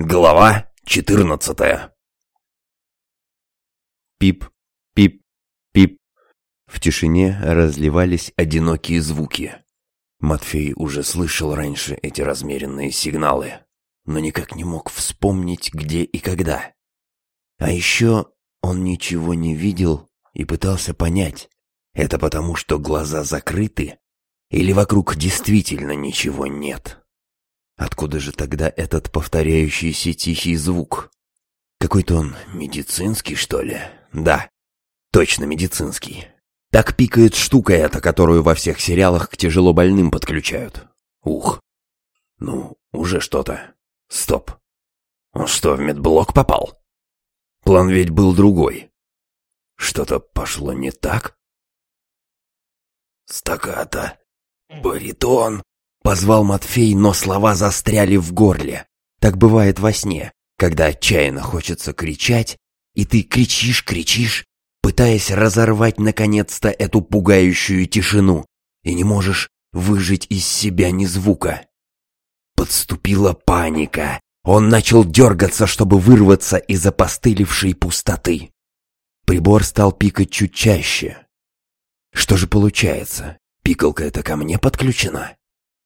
Глава четырнадцатая Пип, пип, пип. В тишине разливались одинокие звуки. Матфей уже слышал раньше эти размеренные сигналы, но никак не мог вспомнить, где и когда. А еще он ничего не видел и пытался понять, это потому, что глаза закрыты, или вокруг действительно ничего нет. Откуда же тогда этот повторяющийся тихий звук? Какой-то он медицинский, что ли? Да, точно медицинский. Так пикает штука эта, которую во всех сериалах к тяжело больным подключают. Ух. Ну, уже что-то. Стоп. Он что, в медблок попал? План ведь был другой. Что-то пошло не так? Стаката. Баритон. Позвал Матфей, но слова застряли в горле. Так бывает во сне, когда отчаянно хочется кричать, и ты кричишь, кричишь, пытаясь разорвать наконец-то эту пугающую тишину, и не можешь выжить из себя ни звука. Подступила паника. Он начал дергаться, чтобы вырваться из опостылевшей пустоты. Прибор стал пикать чуть чаще. Что же получается? Пикалка эта ко мне подключена?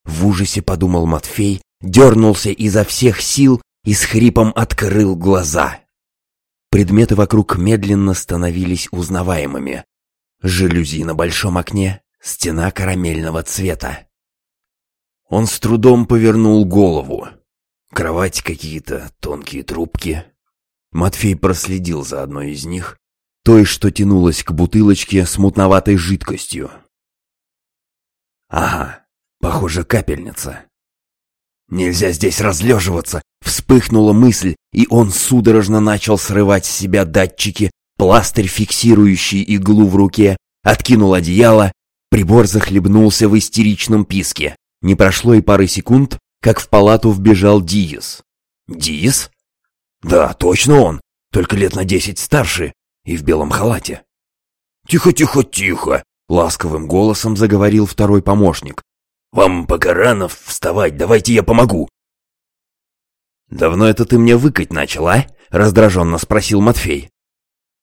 В ужасе подумал Матфей, дернулся изо всех сил и с хрипом открыл глаза. Предметы вокруг медленно становились узнаваемыми. Жалюзи на большом окне, стена карамельного цвета. Он с трудом повернул голову. Кровать какие-то, тонкие трубки. Матфей проследил за одной из них, той, что тянулась к бутылочке с мутноватой жидкостью. Ага, похоже, капельница. Нельзя здесь разлеживаться, вспыхнула мысль, и он судорожно начал срывать с себя датчики, пластырь, фиксирующий иглу в руке, откинул одеяло, прибор захлебнулся в истеричном писке. Не прошло и пары секунд, как в палату вбежал Диес. Диес? Да, точно он, только лет на десять старше и в белом халате. «Тихо, тихо, тихо!» — ласковым голосом заговорил второй помощник. «Вам пока рано вставать, давайте я помогу!» «Давно это ты мне выкать начал, а?» — раздраженно спросил Матфей.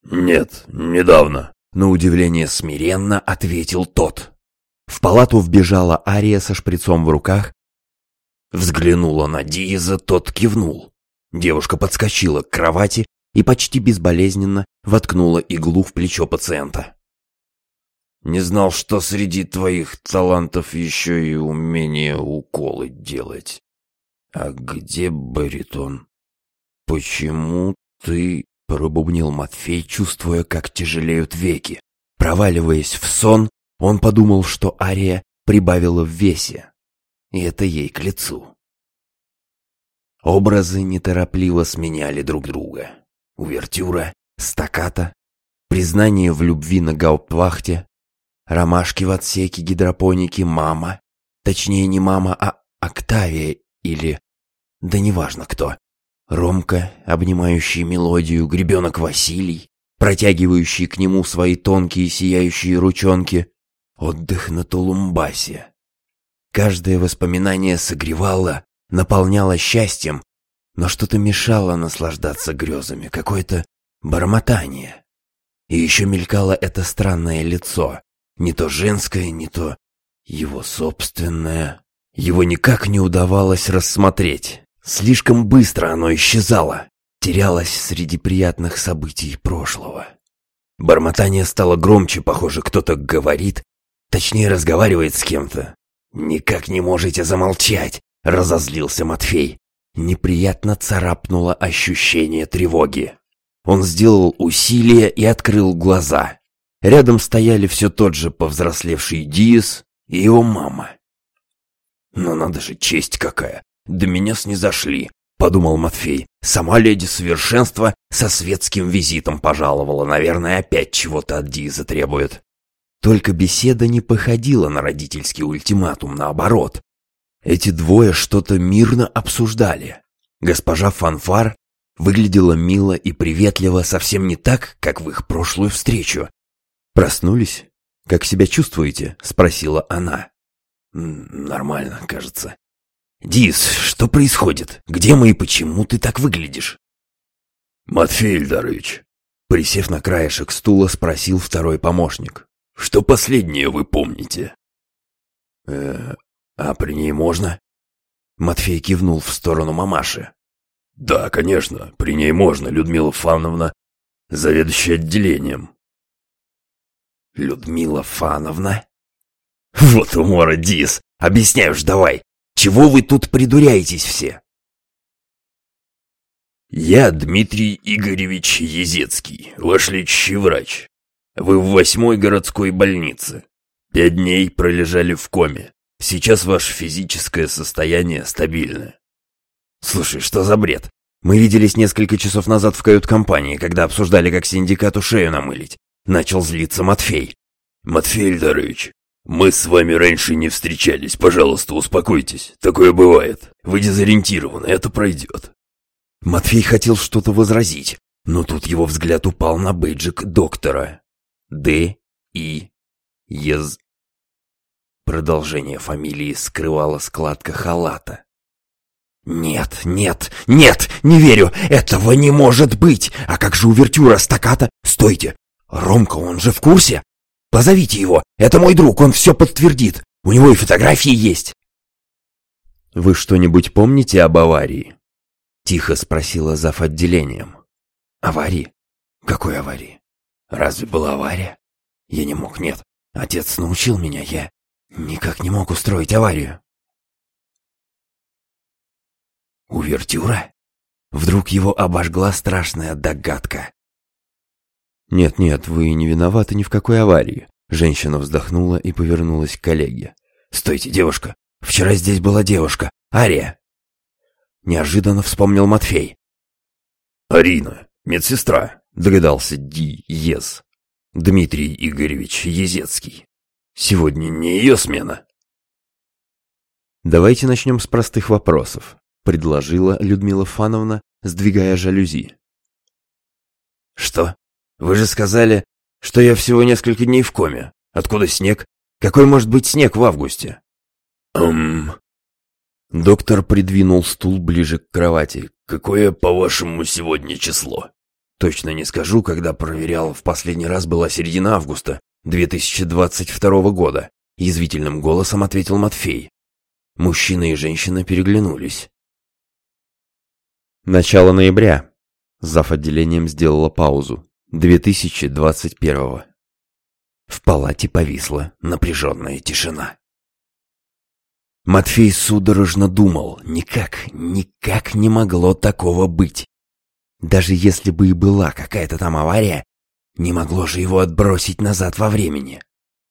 «Нет, недавно», — на удивление смиренно ответил тот. В палату вбежала Ария со шприцом в руках. Взглянула на Диеза, тот кивнул. Девушка подскочила к кровати и почти безболезненно воткнула иглу в плечо пациента. «Не знал, что среди твоих талантов еще и умение уколы делать. А где баритон? Почему ты...» — пробубнил Матфей, чувствуя, как тяжелеют веки. Проваливаясь в сон, он подумал, что Ария прибавила в весе, и это ей к лицу. Образы неторопливо сменяли друг друга увертюра, стаката, признание в любви на гауптвахте, ромашки в отсеке гидропоники, мама, точнее не мама, а Октавия или... да неважно кто. Ромка, обнимающий мелодию, гребенок Василий, протягивающий к нему свои тонкие сияющие ручонки, отдых на Тулумбасе. Каждое воспоминание согревало, наполняло счастьем но что-то мешало наслаждаться грезами, какое-то бормотание. И еще мелькало это странное лицо, не то женское, не то его собственное. Его никак не удавалось рассмотреть. Слишком быстро оно исчезало, терялось среди приятных событий прошлого. Бормотание стало громче, похоже, кто-то говорит, точнее разговаривает с кем-то. «Никак не можете замолчать!» — разозлился Матфей. Неприятно царапнуло ощущение тревоги. Он сделал усилие и открыл глаза. Рядом стояли все тот же повзрослевший Диас и его мама. «Но надо же, честь какая! До меня снизошли!» — подумал Матфей. «Сама леди совершенства со светским визитом пожаловала. Наверное, опять чего-то от Диаза требует». Только беседа не походила на родительский ультиматум, наоборот. Эти двое что-то мирно обсуждали. Госпожа Фанфар выглядела мило и приветливо, совсем не так, как в их прошлую встречу. «Проснулись? Как себя чувствуете?» — спросила она. «Нормально, кажется. Дис, что происходит? Где мы и почему ты так выглядишь?» «Матфей Ильдарович», присев на краешек стула, спросил второй помощник. «Что последнее вы помните?» «Э, а при ней можно?» Матфей кивнул в сторону мамаши. «Да, конечно, при ней можно, Людмила Фановна, заведующая отделением». «Людмила Фановна?» «Вот умора, Дис! Объясняешь давай! Чего вы тут придуряетесь все?» «Я Дмитрий Игоревич Езецкий, ваш лечащий врач. Вы в восьмой городской больнице. Пять дней пролежали в коме. Сейчас ваше физическое состояние стабильное». «Слушай, что за бред? Мы виделись несколько часов назад в кают-компании, когда обсуждали, как синдикату шею намылить. Начал злиться Матфей. «Матфей Ильдарович, мы с вами раньше не встречались. Пожалуйста, успокойтесь. Такое бывает. Вы дезориентированы, это пройдет». Матфей хотел что-то возразить, но тут его взгляд упал на бейджик доктора. Д. И. Ез. Продолжение фамилии скрывала складка халата. «Нет, нет, нет, не верю! Этого не может быть! А как же увертюра стаката? Стойте! Ромка, он же в курсе? Позовите его! Это мой друг, он все подтвердит! У него и фотографии есть!» «Вы что-нибудь помните об аварии?» Тихо спросила зав. отделением. «Аварии? Какой аварии? Разве была авария? Я не мог, нет. Отец научил меня, я никак не мог устроить аварию». Увертюра? Вдруг его обожгла страшная догадка. «Нет-нет, вы не виноваты ни в какой аварии», Женщина вздохнула и повернулась к коллеге. «Стойте, девушка! Вчера здесь была девушка, Ария!» Неожиданно вспомнил Матфей. «Арина, медсестра», — догадался Ди Ез. «Дмитрий Игоревич Езецкий. Сегодня не ее смена». «Давайте начнем с простых вопросов», — предложила Людмила Фановна, сдвигая жалюзи. «Что? Вы же сказали, что я всего несколько дней в коме. Откуда снег? Какой может быть снег в августе?» «Эм...» Доктор придвинул стул ближе к кровати. «Какое, по-вашему, сегодня число?» «Точно не скажу, когда проверял. В последний раз была середина августа 2022 года», — язвительным голосом ответил Матфей. Мужчина и женщина переглянулись. «Начало ноября», — зав. отделением сделала паузу. 2021 В палате повисла напряженная тишина. Матфей судорожно думал, никак, никак не могло такого быть. Даже если бы и была какая-то там авария, не могло же его отбросить назад во времени.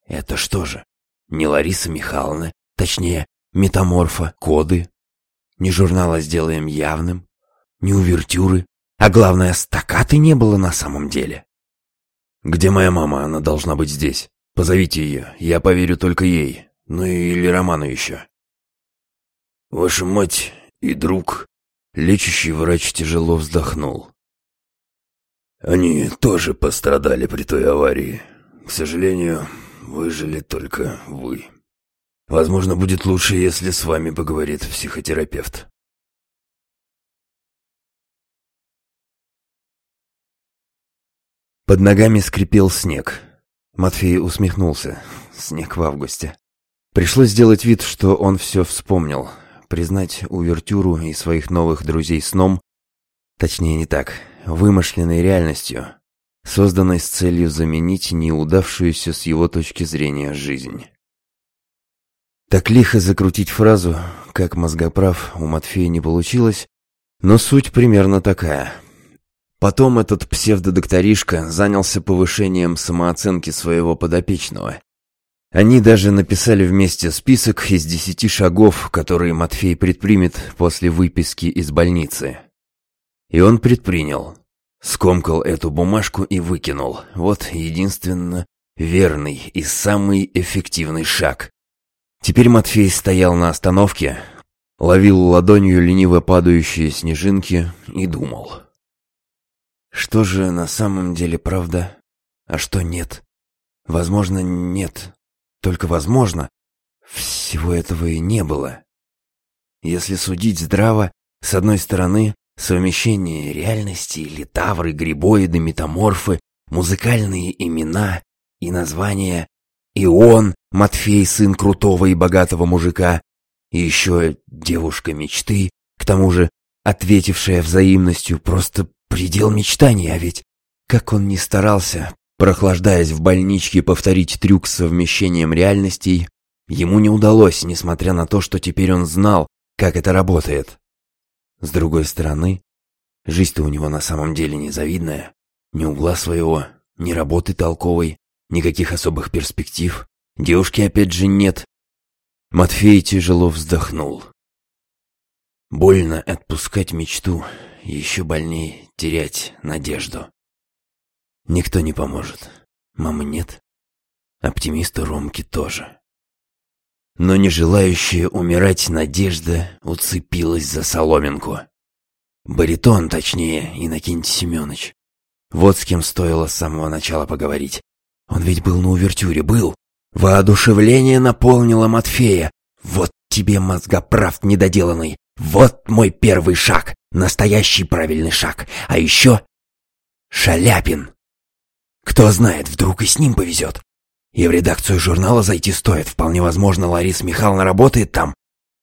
Это что же, не Лариса Михайловна, точнее, метаморфа, коды, не журнала «Сделаем явным», не увертюры, а главное, стакаты не было на самом деле. «Где моя мама? Она должна быть здесь. Позовите ее. Я поверю только ей. Ну или Роману еще». «Ваша мать и друг...» Лечащий врач тяжело вздохнул. «Они тоже пострадали при той аварии. К сожалению, выжили только вы. Возможно, будет лучше, если с вами поговорит психотерапевт». Под ногами скрипел снег. Матфей усмехнулся. Снег в августе. Пришлось сделать вид, что он все вспомнил. Признать увертюру и своих новых друзей сном, точнее не так, вымышленной реальностью, созданной с целью заменить неудавшуюся с его точки зрения жизнь. Так лихо закрутить фразу, как мозгоправ, у Матфея не получилось, но суть примерно такая — Потом этот псевдодокторишка занялся повышением самооценки своего подопечного. Они даже написали вместе список из десяти шагов, которые Матфей предпримет после выписки из больницы. И он предпринял. Скомкал эту бумажку и выкинул. Вот единственно верный и самый эффективный шаг. Теперь Матфей стоял на остановке, ловил ладонью лениво падающие снежинки и думал. Что же на самом деле правда, а что нет? Возможно, нет. Только возможно, всего этого и не было. Если судить здраво, с одной стороны, совмещение реальности, литавры, грибоиды, метаморфы, музыкальные имена и названия, и он, Матфей, сын крутого и богатого мужика, и еще девушка мечты, к тому же ответившая взаимностью, просто предел мечтаний, а ведь как он ни старался, прохлаждаясь в больничке, повторить трюк с совмещением реальностей, ему не удалось, несмотря на то, что теперь он знал, как это работает. С другой стороны, жизнь-то у него на самом деле незавидная, ни угла своего, ни работы толковой, никаких особых перспектив, девушки опять же нет. Матфей тяжело вздохнул. Больно отпускать мечту, еще больнее терять надежду. Никто не поможет. Мамы нет. Оптимиста Ромки тоже. Но не желающая умирать надежда уцепилась за соломинку. Баритон, точнее, Иннокентий Семенович. Вот с кем стоило с самого начала поговорить. Он ведь был на увертюре, был. Воодушевление наполнило Матфея. Вот тебе мозгоправ недоделанный. Вот мой первый шаг. Настоящий правильный шаг. А еще... Шаляпин. Кто знает, вдруг и с ним повезет. И в редакцию журнала зайти стоит. Вполне возможно, Лариса Михайловна работает там.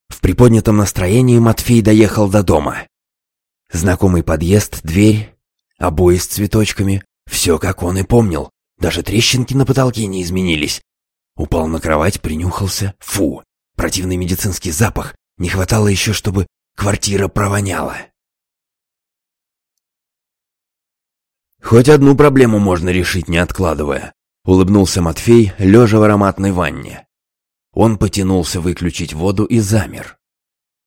В приподнятом настроении Матфей доехал до дома. Знакомый подъезд, дверь, обои с цветочками. Все, как он и помнил. Даже трещинки на потолке не изменились. Упал на кровать, принюхался. Фу, противный медицинский запах. Не хватало еще, чтобы квартира провоняла. «Хоть одну проблему можно решить, не откладывая», — улыбнулся Матфей, лежа в ароматной ванне. Он потянулся выключить воду и замер.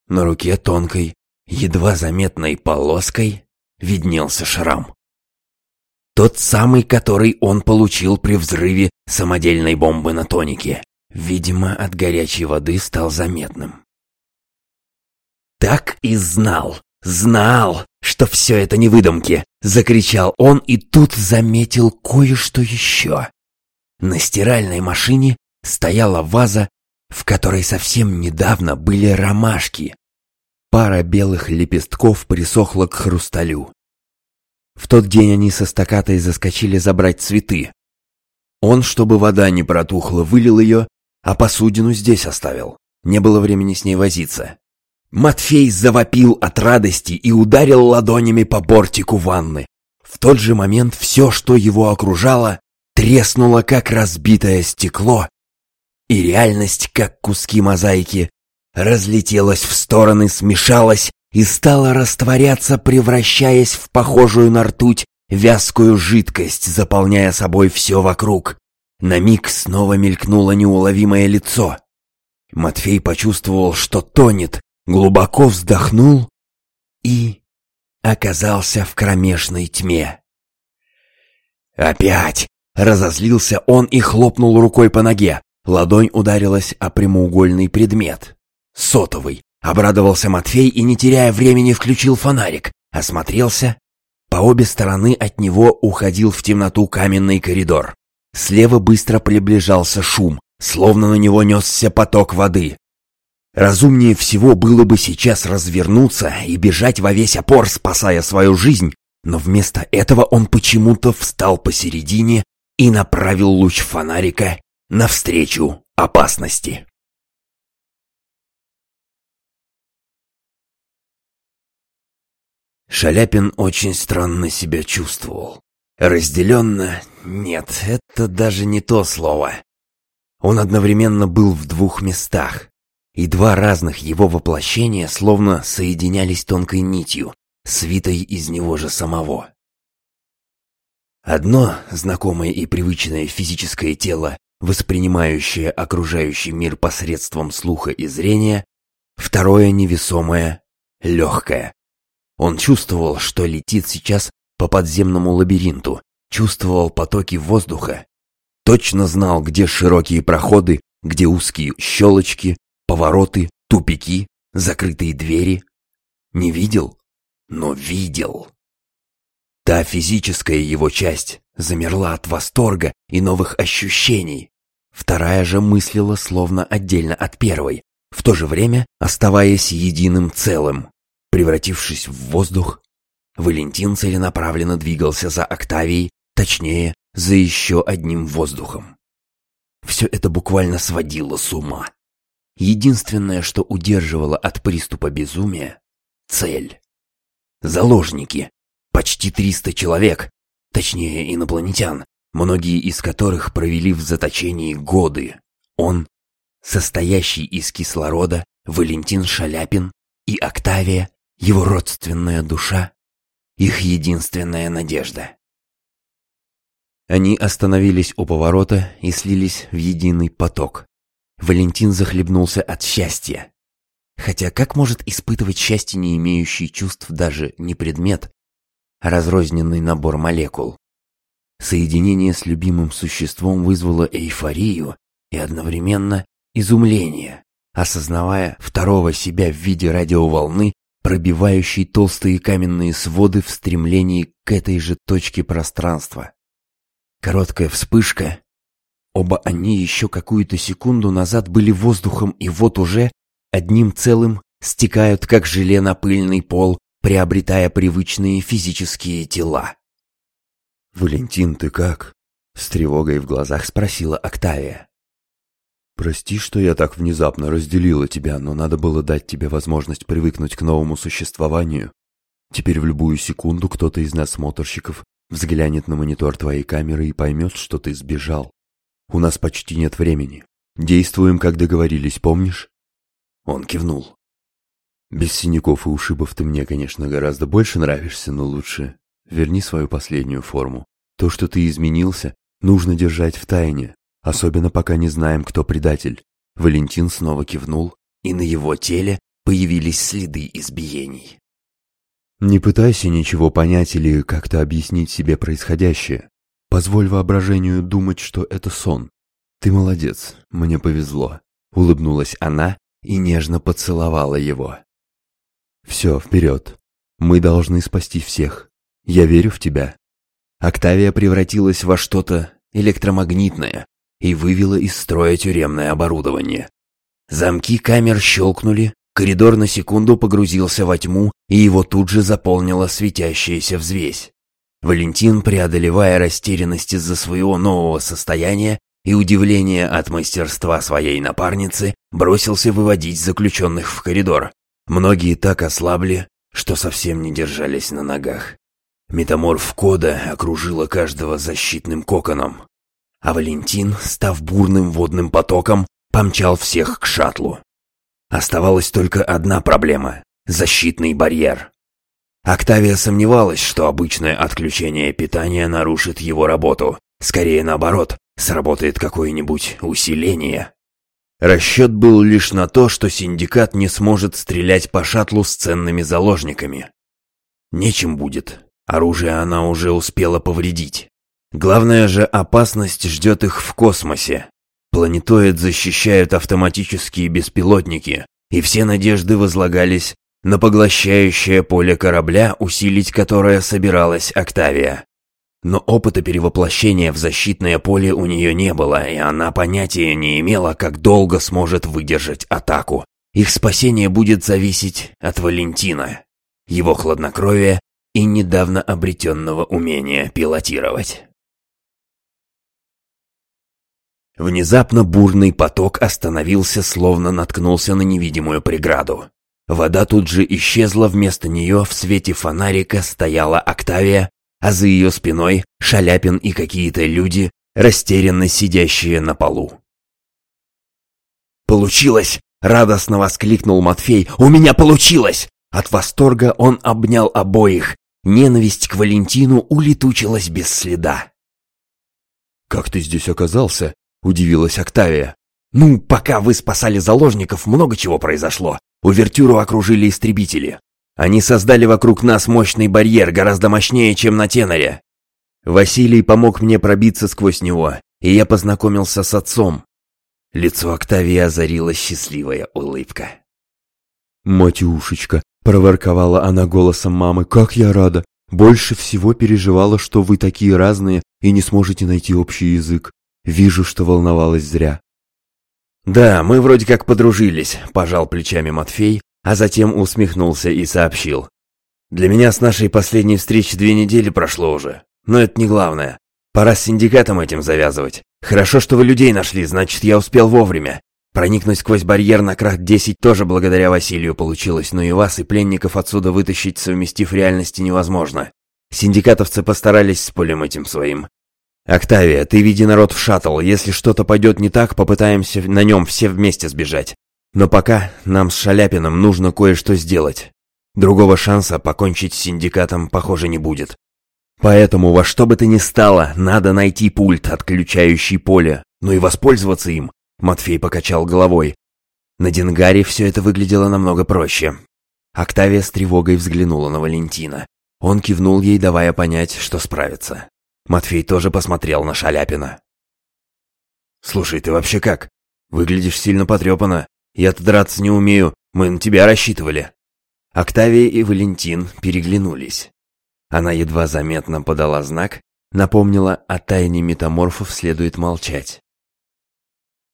На руке тонкой, едва заметной полоской виднелся шрам. Тот самый, который он получил при взрыве самодельной бомбы на тонике. Видимо, от горячей воды стал заметным. «Так и знал! Знал, что все это не выдумки!» — закричал он и тут заметил кое-что еще. На стиральной машине стояла ваза, в которой совсем недавно были ромашки. Пара белых лепестков присохла к хрусталю. В тот день они со стакатой заскочили забрать цветы. Он, чтобы вода не протухла, вылил ее, а посудину здесь оставил. Не было времени с ней возиться. Матфей завопил от радости и ударил ладонями по бортику ванны. В тот же момент все, что его окружало, треснуло, как разбитое стекло, и реальность, как куски мозаики, разлетелась в стороны, смешалась и стала растворяться, превращаясь в похожую на ртуть вязкую жидкость, заполняя собой все вокруг. На миг снова мелькнуло неуловимое лицо. Матфей почувствовал, что тонет, глубоко вздохнул и оказался в кромешной тьме. «Опять!» — разозлился он и хлопнул рукой по ноге. Ладонь ударилась о прямоугольный предмет. «Сотовый!» — обрадовался Матфей и, не теряя времени, включил фонарик. Осмотрелся. По обе стороны от него уходил в темноту каменный коридор. Слева быстро приближался шум, словно на него несся поток воды. Разумнее всего было бы сейчас развернуться и бежать во весь опор, спасая свою жизнь, но вместо этого он почему-то встал посередине и направил луч фонарика навстречу опасности. Шаляпин очень странно себя чувствовал. Разделенно? Нет, это даже не то слово. Он одновременно был в двух местах и два разных его воплощения словно соединялись тонкой нитью, свитой из него же самого. Одно знакомое и привычное физическое тело, воспринимающее окружающий мир посредством слуха и зрения, второе невесомое, легкое. Он чувствовал, что летит сейчас по подземному лабиринту, чувствовал потоки воздуха, точно знал, где широкие проходы, где узкие щелочки, Повороты, тупики, закрытые двери. Не видел, но видел. Та физическая его часть замерла от восторга и новых ощущений. Вторая же мыслила словно отдельно от первой, в то же время оставаясь единым целым. Превратившись в воздух, Валентин целенаправленно двигался за Октавией, точнее, за еще одним воздухом. Все это буквально сводило с ума. Единственное, что удерживало от приступа безумия — цель. Заложники. Почти 300 человек, точнее инопланетян, многие из которых провели в заточении годы. Он, состоящий из кислорода, Валентин Шаляпин и Октавия, его родственная душа, их единственная надежда. Они остановились у поворота и слились в единый поток. Валентин захлебнулся от счастья. Хотя как может испытывать счастье, не имеющий чувств даже не предмет, а разрозненный набор молекул? Соединение с любимым существом вызвало эйфорию и одновременно изумление, осознавая второго себя в виде радиоволны, пробивающей толстые каменные своды в стремлении к этой же точке пространства. Короткая вспышка. Оба они еще какую-то секунду назад были воздухом, и вот уже одним целым стекают, как желе на пыльный пол, приобретая привычные физические тела. «Валентин, ты как?» — с тревогой в глазах спросила Октавия. «Прости, что я так внезапно разделила тебя, но надо было дать тебе возможность привыкнуть к новому существованию. Теперь в любую секунду кто-то из нас, моторщиков, взглянет на монитор твоей камеры и поймет, что ты сбежал. У нас почти нет времени. Действуем, как договорились, помнишь?» Он кивнул. «Без синяков и ушибов ты мне, конечно, гораздо больше нравишься, но лучше верни свою последнюю форму. То, что ты изменился, нужно держать в тайне, особенно пока не знаем, кто предатель». Валентин снова кивнул, и на его теле появились следы избиений. Не пытайся ничего понять или как-то объяснить себе происходящее. Позволь воображению думать, что это сон. Ты молодец, мне повезло. Улыбнулась она и нежно поцеловала его. Все, вперед. Мы должны спасти всех. Я верю в тебя. Октавия превратилась во что-то электромагнитное и вывела из строя тюремное оборудование. Замки камер щелкнули, Коридор на секунду погрузился во тьму, и его тут же заполнила светящаяся взвесь. Валентин, преодолевая растерянность из-за своего нового состояния и удивление от мастерства своей напарницы, бросился выводить заключенных в коридор. Многие так ослабли, что совсем не держались на ногах. Метаморф кода окружила каждого защитным коконом. А Валентин, став бурным водным потоком, помчал всех к шаттлу. Оставалась только одна проблема — защитный барьер. Октавия сомневалась, что обычное отключение питания нарушит его работу. Скорее наоборот, сработает какое-нибудь усиление. Расчет был лишь на то, что синдикат не сможет стрелять по шаттлу с ценными заложниками. Нечем будет. Оружие она уже успела повредить. Главная же опасность ждет их в космосе. Планетоид защищают автоматические беспилотники, и все надежды возлагались на поглощающее поле корабля, усилить которое собиралась Октавия. Но опыта перевоплощения в защитное поле у нее не было, и она понятия не имела, как долго сможет выдержать атаку. Их спасение будет зависеть от Валентина, его хладнокровия и недавно обретенного умения пилотировать. Внезапно бурный поток остановился, словно наткнулся на невидимую преграду. Вода тут же исчезла, вместо нее в свете фонарика стояла Октавия, а за ее спиной Шаляпин и какие-то люди, растерянно сидящие на полу. «Получилось!» — радостно воскликнул Матфей. «У меня получилось!» От восторга он обнял обоих. Ненависть к Валентину улетучилась без следа. «Как ты здесь оказался?» — удивилась Октавия. «Ну, пока вы спасали заложников, много чего произошло. Увертюру окружили истребители. Они создали вокруг нас мощный барьер, гораздо мощнее, чем на теноре. Василий помог мне пробиться сквозь него, и я познакомился с отцом». Лицо Октавии озарила счастливая улыбка. «Матюшечка!» — проворковала она голосом мамы. «Как я рада! Больше всего переживала, что вы такие разные и не сможете найти общий язык. Вижу, что волновалась зря. «Да, мы вроде как подружились», — пожал плечами Матфей, а затем усмехнулся и сообщил. «Для меня с нашей последней встречи две недели прошло уже, но это не главное. Пора с синдикатом этим завязывать. Хорошо, что вы людей нашли, значит, я успел вовремя. Проникнуть сквозь барьер на крах 10 тоже благодаря Василию получилось, но и вас, и пленников отсюда вытащить, совместив реальности, невозможно. Синдикатовцы постарались с полем этим своим. «Октавия, ты веди народ в шаттл. Если что-то пойдет не так, попытаемся на нем все вместе сбежать. Но пока нам с Шаляпиным нужно кое-что сделать. Другого шанса покончить с синдикатом, похоже, не будет. Поэтому во что бы то ни стало, надо найти пульт, отключающий поле, ну и воспользоваться им. Матфей покачал головой. На Дингаре все это выглядело намного проще. Октавия с тревогой взглянула на Валентина. Он кивнул ей, давая понять, что справится. Матфей тоже посмотрел на Шаляпина. «Слушай, ты вообще как? Выглядишь сильно потрепанно. Я-то драться не умею, мы на тебя рассчитывали». Октавия и Валентин переглянулись. Она едва заметно подала знак, напомнила о тайне метаморфов следует молчать.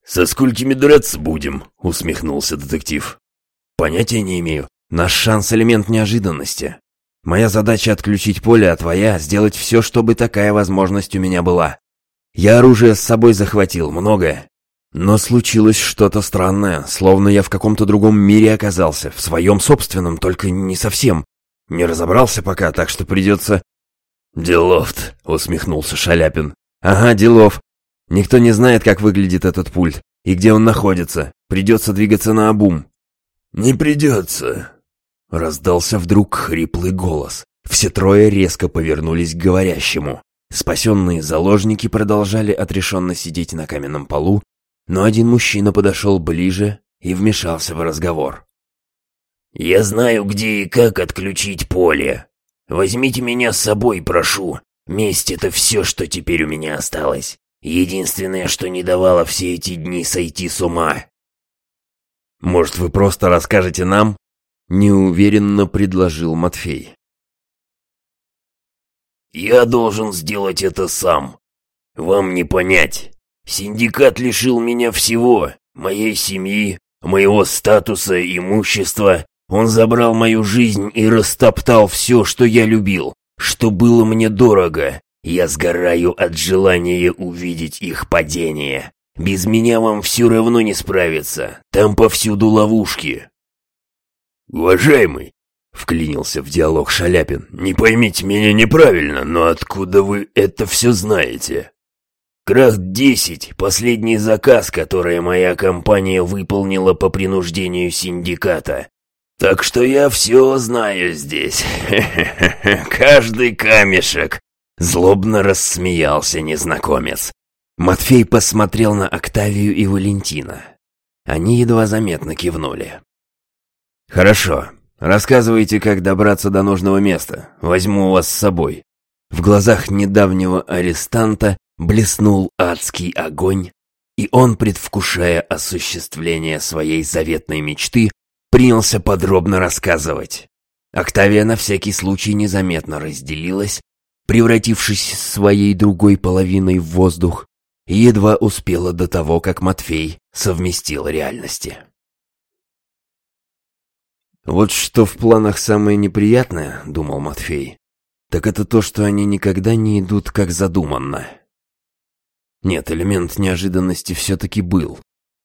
«Со сколькими драться будем?» — усмехнулся детектив. «Понятия не имею. Наш шанс — элемент неожиданности. Моя задача — отключить поле, а твоя — сделать все, чтобы такая возможность у меня была. Я оружие с собой захватил, многое. Но случилось что-то странное, словно я в каком-то другом мире оказался, в своем собственном, только не совсем. Не разобрался пока, так что придется...» «Делов-то», — усмехнулся Шаляпин. «Ага, делов. Никто не знает, как выглядит этот пульт и где он находится. Придется двигаться на обум. «Не придется», — раздался вдруг хриплый голос. Все трое резко повернулись к говорящему. Спасенные заложники продолжали отрешенно сидеть на каменном полу, но один мужчина подошел ближе и вмешался в разговор. «Я знаю, где и как отключить поле. Возьмите меня с собой, прошу. Месть — это все, что теперь у меня осталось. Единственное, что не давало все эти дни сойти с ума. «Может, вы просто расскажете нам?» — неуверенно предложил Матфей. «Я должен сделать это сам. Вам не понять. Синдикат лишил меня всего, моей семьи, моего статуса, имущества. Он забрал мою жизнь и растоптал все, что я любил, что было мне дорого. Я сгораю от желания увидеть их падение. Без меня вам все равно не справиться. Там повсюду ловушки. Уважаемый, вклинился в диалог Шаляпин, не поймите меня неправильно, но откуда вы это все знаете? Крах-10 — последний заказ, который моя компания выполнила по принуждению синдиката. Так что я все знаю здесь. Каждый камешек, Злобно рассмеялся незнакомец. Матфей посмотрел на Октавию и Валентина. Они едва заметно кивнули. «Хорошо. Рассказывайте, как добраться до нужного места. Возьму вас с собой». В глазах недавнего арестанта блеснул адский огонь, и он, предвкушая осуществление своей заветной мечты, принялся подробно рассказывать. Октавия на всякий случай незаметно разделилась превратившись своей другой половиной в воздух, едва успела до того, как Матфей совместил реальности. «Вот что в планах самое неприятное, — думал Матфей, — так это то, что они никогда не идут как задуманно. Нет, элемент неожиданности все-таки был.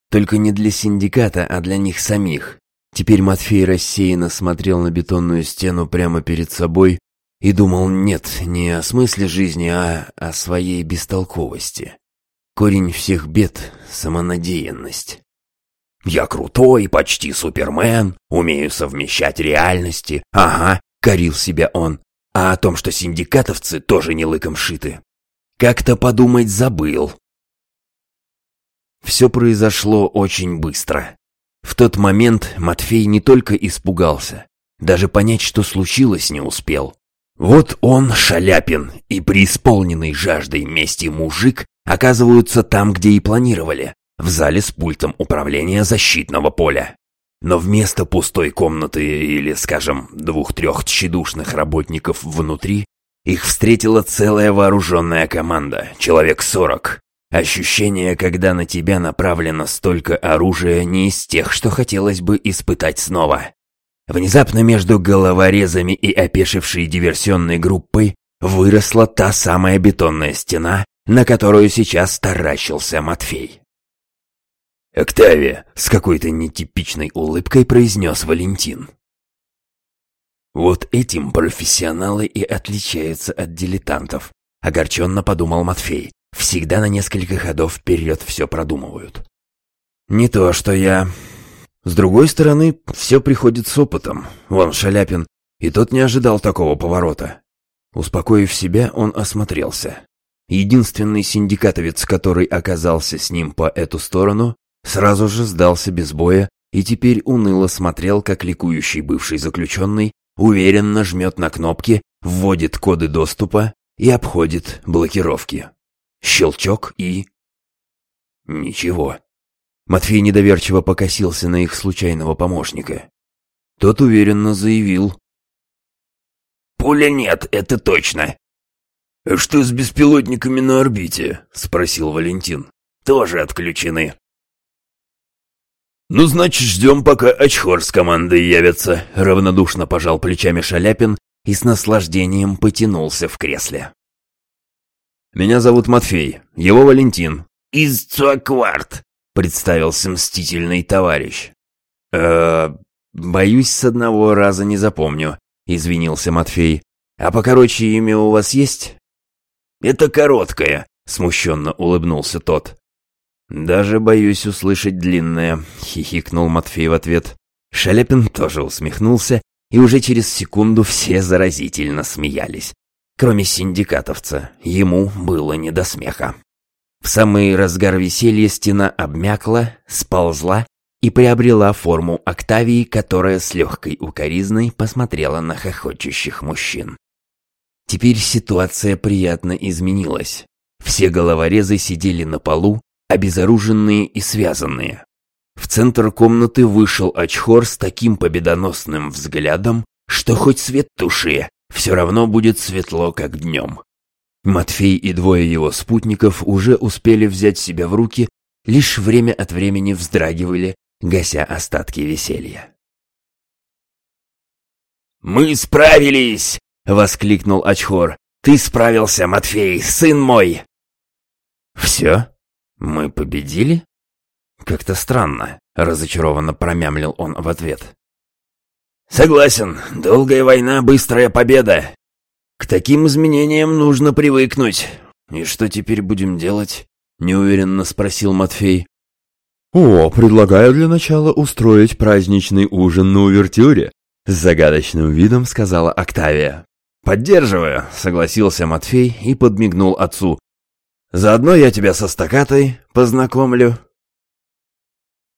Только не для синдиката, а для них самих. Теперь Матфей рассеянно смотрел на бетонную стену прямо перед собой, и думал, нет, не о смысле жизни, а о своей бестолковости. Корень всех бед — самонадеянность. «Я крутой, почти супермен, умею совмещать реальности. Ага», — корил себя он. А о том, что синдикатовцы тоже не лыком шиты. Как-то подумать забыл. Все произошло очень быстро. В тот момент Матфей не только испугался, даже понять, что случилось, не успел. Вот он, Шаляпин, и преисполненный жаждой мести мужик оказываются там, где и планировали, в зале с пультом управления защитного поля. Но вместо пустой комнаты или, скажем, двух-трех тщедушных работников внутри, их встретила целая вооруженная команда, человек сорок. Ощущение, когда на тебя направлено столько оружия, не из тех, что хотелось бы испытать снова. Внезапно между головорезами и опешившей диверсионной группой выросла та самая бетонная стена, на которую сейчас таращился Матфей. «Октавия!» — с какой-то нетипичной улыбкой произнес Валентин. «Вот этим профессионалы и отличаются от дилетантов», — огорченно подумал Матфей. «Всегда на несколько ходов вперед все продумывают». «Не то, что я...» С другой стороны, все приходит с опытом. Вон Шаляпин, и тот не ожидал такого поворота. Успокоив себя, он осмотрелся. Единственный синдикатовец, который оказался с ним по эту сторону, сразу же сдался без боя и теперь уныло смотрел, как ликующий бывший заключенный уверенно жмет на кнопки, вводит коды доступа и обходит блокировки. Щелчок и... Ничего. Матвей недоверчиво покосился на их случайного помощника. Тот уверенно заявил. «Пуля нет, это точно». «А что с беспилотниками на орбите?» — спросил Валентин. «Тоже отключены». «Ну, значит, ждем, пока Очхор с командой явятся», — равнодушно пожал плечами Шаляпин и с наслаждением потянулся в кресле. «Меня зовут Матфей, его Валентин». «Из Цуакварт», — представился мстительный товарищ. «Э, боюсь, с одного раза не запомню», — извинился Матфей. «А покороче имя у вас есть?» «Это короткое», — смущенно улыбнулся тот. «Даже боюсь услышать длинное», — хихикнул Матфей в ответ. Шаляпин тоже усмехнулся, и уже через секунду все заразительно смеялись. Кроме синдикатовца, ему было не до смеха. В самый разгар веселья стена обмякла, сползла и приобрела форму Октавии, которая с легкой укоризной посмотрела на хохочущих мужчин. Теперь ситуация приятно изменилась. Все головорезы сидели на полу, обезоруженные и связанные. В центр комнаты вышел Очхор с таким победоносным взглядом, что хоть свет туши, все равно будет светло, как днем. Матфей и двое его спутников уже успели взять себя в руки, лишь время от времени вздрагивали, гася остатки веселья. «Мы справились!» — воскликнул Очхор. «Ты справился, Матфей, сын мой!» «Все?» «Мы победили?» «Как-то странно», — разочарованно промямлил он в ответ. «Согласен. Долгая война, быстрая победа. К таким изменениям нужно привыкнуть. И что теперь будем делать?» — неуверенно спросил Матфей. «О, предлагаю для начала устроить праздничный ужин на увертюре», — с загадочным видом сказала Октавия. «Поддерживаю», — согласился Матфей и подмигнул отцу. Заодно я тебя со стакатой познакомлю».